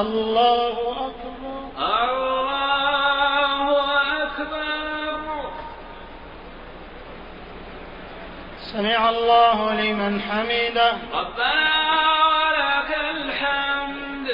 الله أكبر. الله أكبر. سمع الله لمن حمده. ربنا ولك الحمد.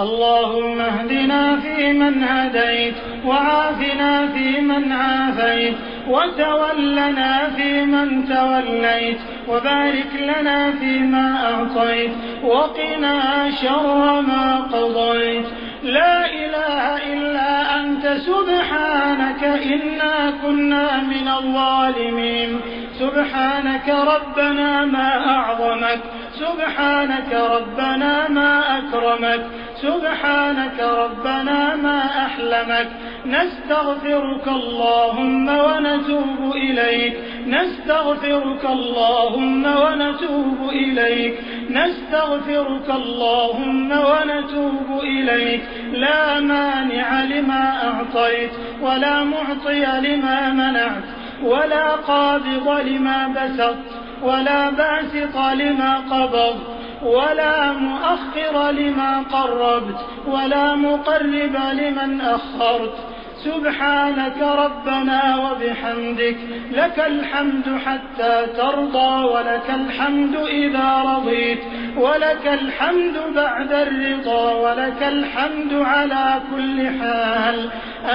اللهم اهدنا فيمن هديت وعافنا فيمن عافيت. وتولنا فيمن توليت وبارك لنا فيما أعطيت وقنا شر ما قضيت. لا إله إلا أنت سبحانك إنا كنا من الظالمين. سبحانك ربنا ما أعظمك سبحانك ربنا ما أكرمك سبحانك ربنا ما أحلمك. نستغفرك اللهم ونتوب إليك. نستغفرك اللهم ونتوب إليك. نستغفرك اللهم ونتوب إليك. لا مانع لما أعطيت ولا معطي لما منعت ولا قابض لما بسطت ولا باسط لما قبضت ولا مؤخر لما قربت ولا مقرب لمن أخرت. سبحانك ربنا وبحمدك لك الحمد حتى ترضى ولك الحمد إذا رضيت. ولك الحمد بعد الرضا ولك الحمد على كل حال.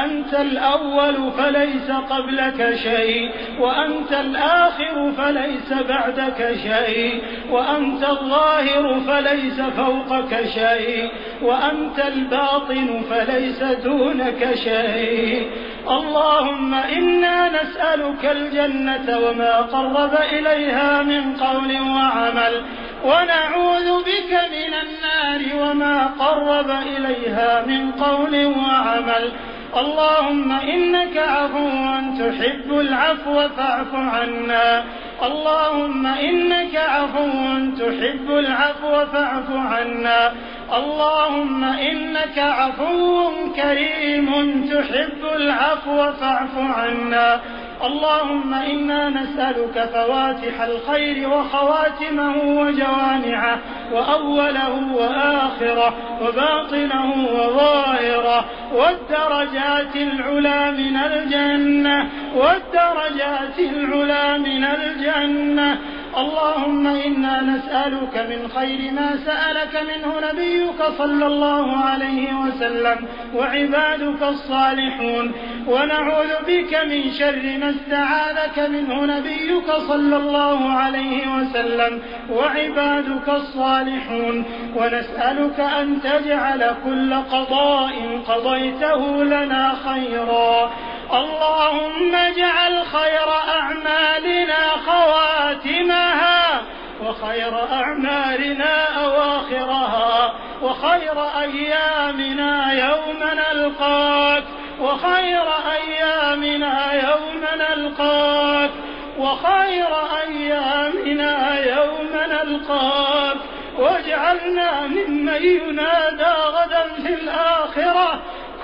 أنت الأول فليس قبلك شيء وأنت الآخر فليس بعدك شيء وأنت الظاهر فليس فوقك شيء وأنت الباطن فليس دونك شيء. اللهم إنا نسألك الجنة وما قرب إليها من قول وعمل. ونعوذ بك من النار وما قرب إليها من قول وعمل. اللهم إنك عفو تحب العفو فاعف عنا. اللهم إنك عفو تحب العفو فاعف عنا. اللهم إنك عفو كريم تحب العفو فاعف عنا. اللهم إنا نسألك فواتح الخير وخواتمه وجوامعه وأوله وآخره وباطنه وظاهره والدرجات العلى من الجنة والدرجات العلى من الجنة اللهم إنا نسألك من خير ما سألك منه نبيك صلى الله عليه وسلم وعبادك الصالحون ونعوذ بك من شر ما استعاذك منه نبيك صلى الله عليه وسلم وعبادك الصالحون ونسألك أن تجعل كل قضاء قضيته لنا خيرا اللهم اجعل خير أعمالنا خواتمها وخير أعمالنا أواخرها وخير أيامنا يوم نلقاك وخير أيامنا يوم نلقاك وخير أيامنا يوم نلقاك. واجعلنا ممن ينادى غدا في الآخرة.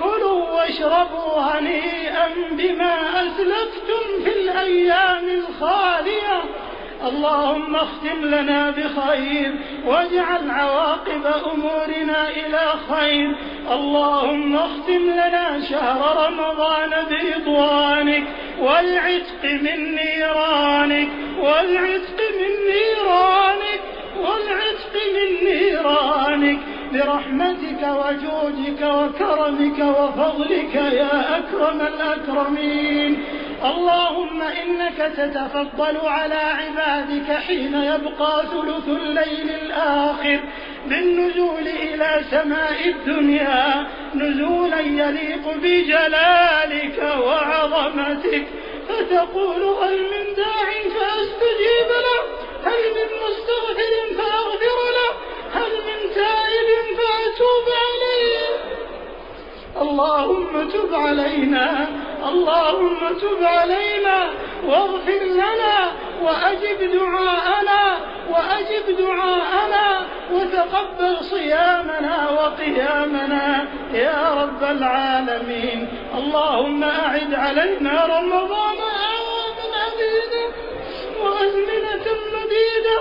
كلوا واشربوا هنيئا بما أسلفتم في الأيام الخالية. اللهم اختم لنا بخير واجعل عواقب أمورنا إلى خير. اللهم اختم لنا شهر رمضان برضوانك والعتق من نيرانك والعتق من نيرانك والعتق من نيرانك. برحمتك وجودك وكرمك وفضلك يا أكرم الأكرمين. اللهم إنك تتفضل على عبادك حين يبقى ثلث الليل الآخر. بالنزول إلى سماء الدنيا نزولا يليق بجلالك وعظمتك. فتقول هل من داع فأستجيب له؟ هل من مستغفر فأغفر له؟ تب علينا. اللهم تب علينا واغفر لنا وأجب دعاءنا وأجب دعاءنا وتقبل صيامنا وقيامنا يا رب العالمين. اللهم أعد علينا رمضان عاما عديدا وأزمنة مديدة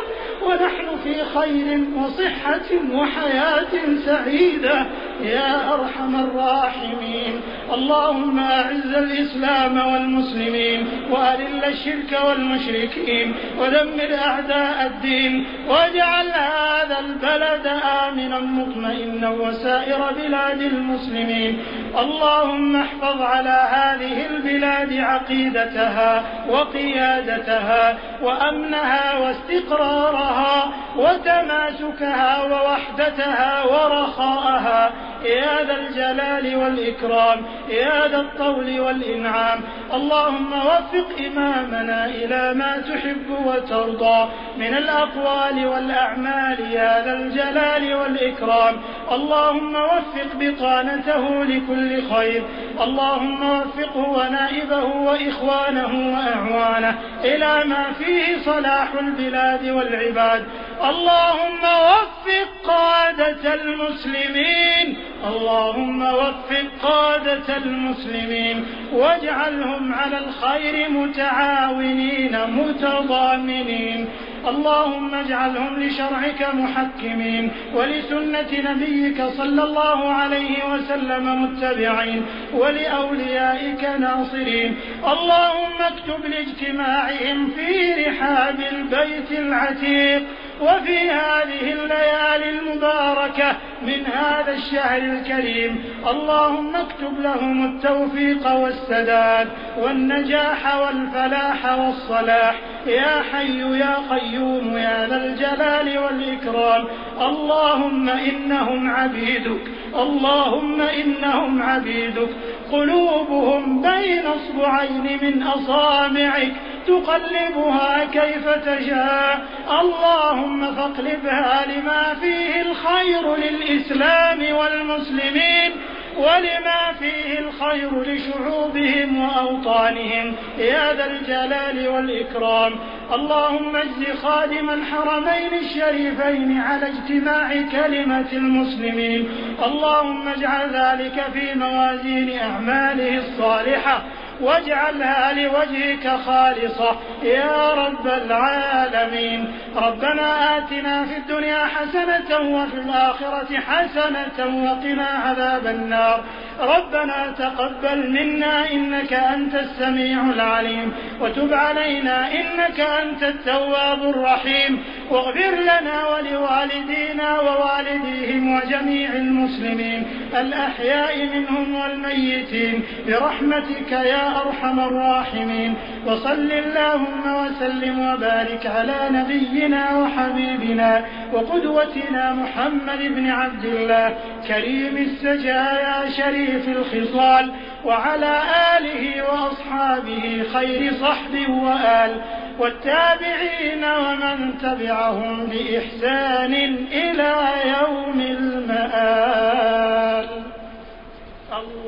ونحن في خير وصحة وحياة سعيدة. يا أرحم الراحمين. اللهم أعز الإسلام والمسلمين وأذل الشرك والمشركين ودمر أعداء الدين واجعل هذا البلد آمنا مطمئنا وسائر بلاد المسلمين. اللهم احفظ على هذه البلاد عقيدتها وقيادتها وأمنها واستقرارها وتماسكها ووحدتها ورخاءها. يا ذا الجلال والإكرام يا ذا الطول والإنعام اللهم وفق إمامنا إلى ما تحب وترضى من الأقوال والأعمال يا ذا الجلال والإكرام. اللهم وفق بطانته لكل خير. اللهم وفقه ونائبه وإخوانه وأعوانه إلى ما فيه صلاح البلاد والعباد. اللهم وفق قادة المسلمين. اللهم وفق قادة المسلمين. واجعلهم على الخير متعاونين متضامنين. اللهم اجعلهم لشرعك محكمين ولسنة نبيك صلى الله عليه وسلم متبعين ولأوليائك ناصرين. اللهم اكتب لاجتماعهم في رحاب البيت العتيق. وفي هذه الليالي المباركة من هذا الشهر الكريم اللهم اكتب لهم التوفيق والسداد والنجاح والفلاح والصلاح. يا حي يا قيوم يا ذا الجلال والإكرام. اللهم إنهم عبيدك. اللهم إنهم عبيدك. قلوبهم بين اصبعين من أصابعك تقلبها كيف تشاء. اللهم فاقلبها لما فيه الخير للإسلام والمسلمين. ولما فيه الخير لشعوبهم وأوطانهم يا ذا الجلال والإكرام. اللهم اجز خادم الحرمين الشريفين على اجتماع كلمة المسلمين. اللهم اجعل ذلك في موازين أعماله الصالحة. واجعلها لوجهك خالصة. يا رب العالمين. ربنا آتنا في الدنيا حسنة وفي الآخرة حسنة وقنا عذاب النار. ربنا تقبل منا إنك أنت السميع العليم وتب علينا إنك أنت التواب الرحيم. واغفر لنا ولوالدينا ووالديهم وجميع المسلمين الأحياء منهم والميتين برحمتك يا أرحم الراحمين. وصل اللهم وسلم وبارك على نبينا وحبيبنا وقدوتنا محمد بن عبد الله كريم السجايا شريف الخصال وعلى آله وأصحابه خير صحب وآل والتابعين ومن تبعهم بإحسان إلى يوم المآل. الله